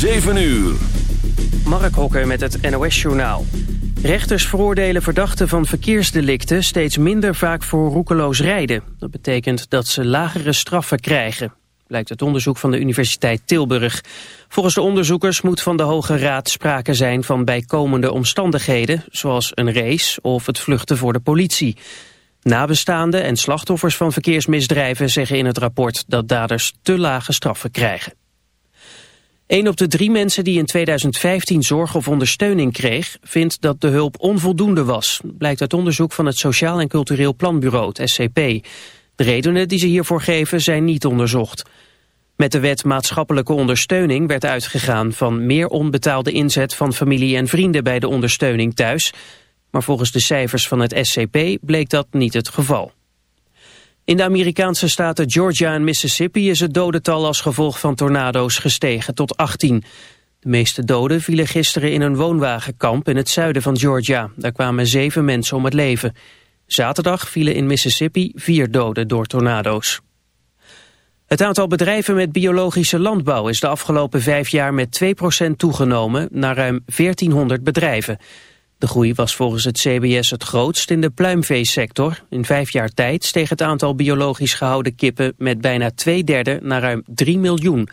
7 uur. Mark Hokker met het NOS-journaal. Rechters veroordelen verdachten van verkeersdelicten steeds minder vaak voor roekeloos rijden. Dat betekent dat ze lagere straffen krijgen, blijkt uit onderzoek van de Universiteit Tilburg. Volgens de onderzoekers moet van de Hoge Raad sprake zijn van bijkomende omstandigheden, zoals een race of het vluchten voor de politie. Nabestaanden en slachtoffers van verkeersmisdrijven zeggen in het rapport dat daders te lage straffen krijgen. Een op de drie mensen die in 2015 zorg of ondersteuning kreeg... vindt dat de hulp onvoldoende was. Blijkt uit onderzoek van het Sociaal en Cultureel Planbureau, SCP. De redenen die ze hiervoor geven zijn niet onderzocht. Met de wet maatschappelijke ondersteuning werd uitgegaan... van meer onbetaalde inzet van familie en vrienden bij de ondersteuning thuis... maar volgens de cijfers van het SCP bleek dat niet het geval. In de Amerikaanse staten Georgia en Mississippi is het dodental als gevolg van tornado's gestegen tot 18. De meeste doden vielen gisteren in een woonwagenkamp in het zuiden van Georgia. Daar kwamen zeven mensen om het leven. Zaterdag vielen in Mississippi vier doden door tornado's. Het aantal bedrijven met biologische landbouw is de afgelopen vijf jaar met 2% toegenomen naar ruim 1400 bedrijven. De groei was volgens het CBS het grootst in de pluimveesector. In vijf jaar tijd steeg het aantal biologisch gehouden kippen met bijna twee derde naar ruim 3 miljoen.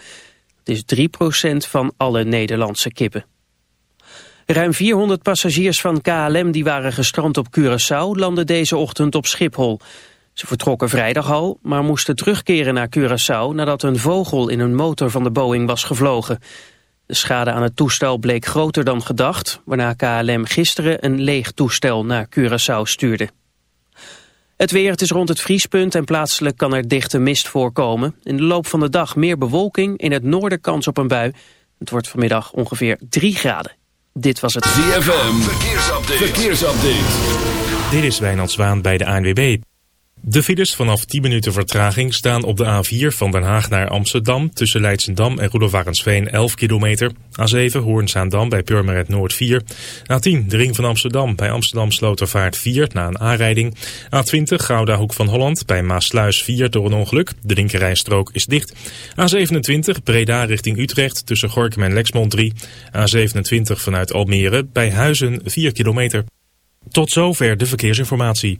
Het is 3% van alle Nederlandse kippen. Ruim 400 passagiers van KLM die waren gestrand op Curaçao landen deze ochtend op Schiphol. Ze vertrokken vrijdag al, maar moesten terugkeren naar Curaçao nadat een vogel in een motor van de Boeing was gevlogen. De schade aan het toestel bleek groter dan gedacht, waarna KLM gisteren een leeg toestel naar Curaçao stuurde. Het weer, het is rond het vriespunt en plaatselijk kan er dichte mist voorkomen. In de loop van de dag meer bewolking, in het noorden kans op een bui. Het wordt vanmiddag ongeveer 3 graden. Dit was het ZFM, verkeersupdate. verkeersupdate. Dit is Wijnand Zwaan bij de ANWB. De files vanaf 10 minuten vertraging staan op de A4 van Den Haag naar Amsterdam... tussen Leidsendam en Roelofarensveen 11 kilometer. A7 Hoornzaandam bij Purmerend Noord 4. A10 de ring van Amsterdam bij Amsterdam Slotervaart 4 na een aanrijding. A20 Gouda Hoek van Holland bij Maasluis 4 door een ongeluk. De linkerrijstrook is dicht. A27 Breda richting Utrecht tussen Gorkum en Lexmond 3. A27 vanuit Almere bij Huizen 4 kilometer. Tot zover de verkeersinformatie.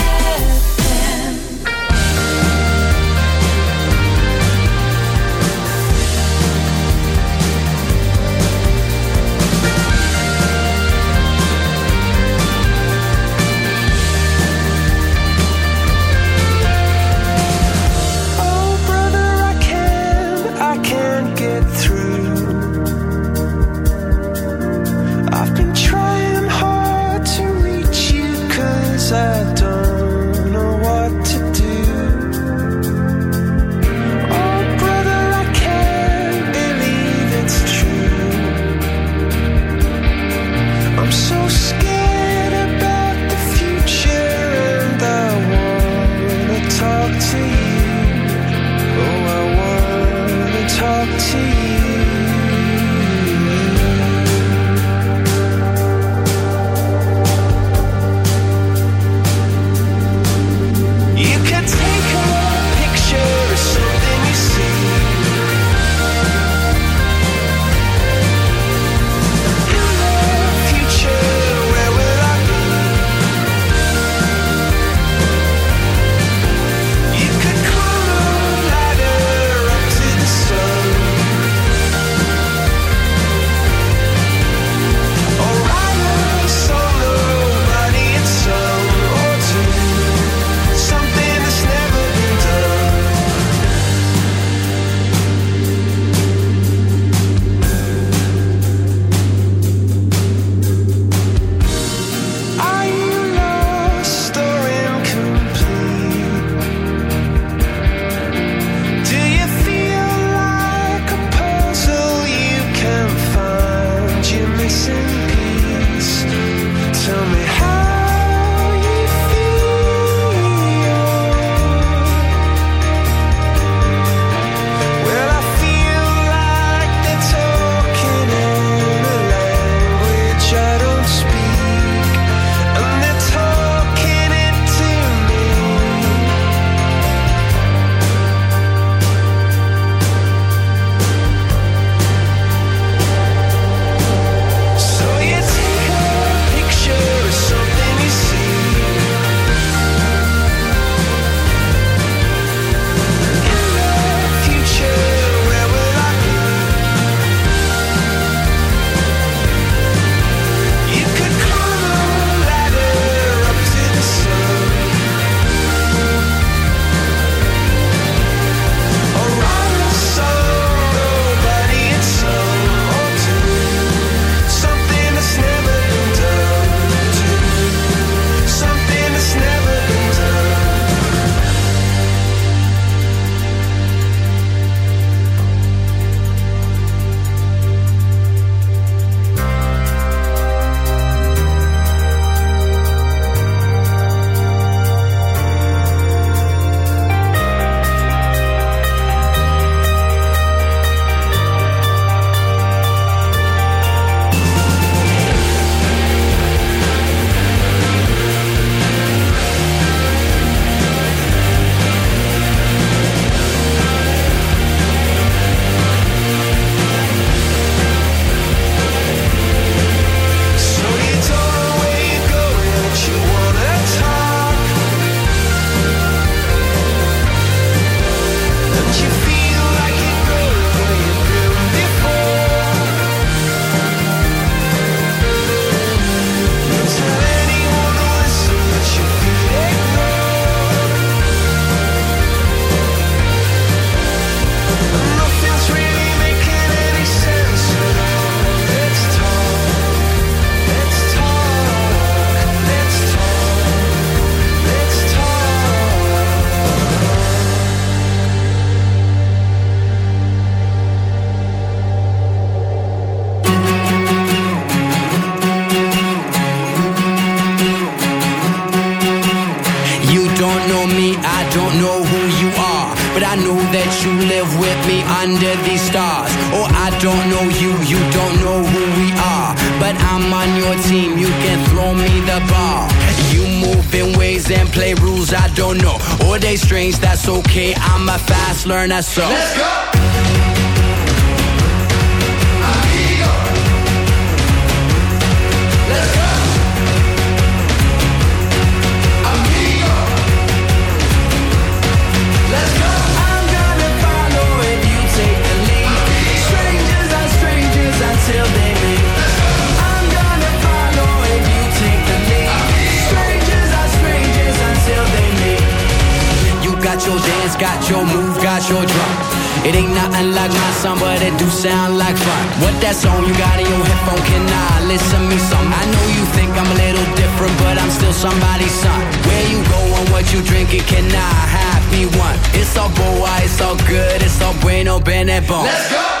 us up. Let's go. you drinking, can I have me one? It's all boy, it's all good, it's all bueno, bene bon. Let's go!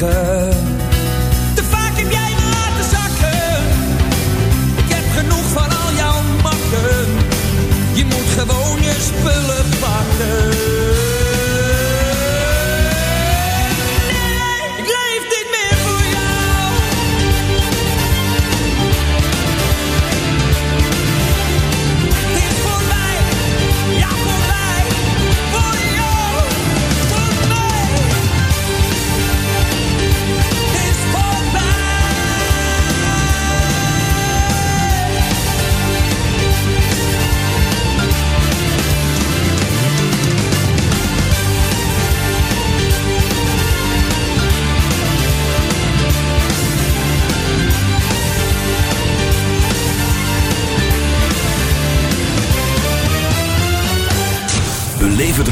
liggen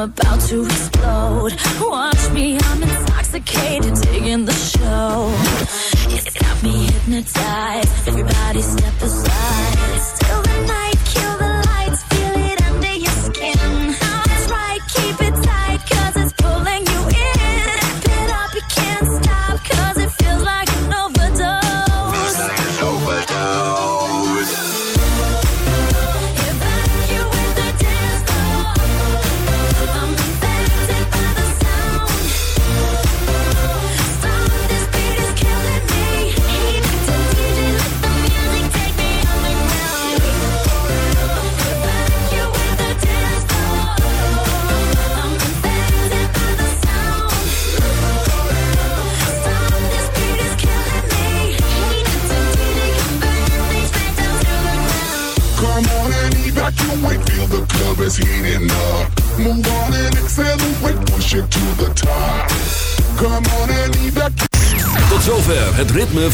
I'm about to explode.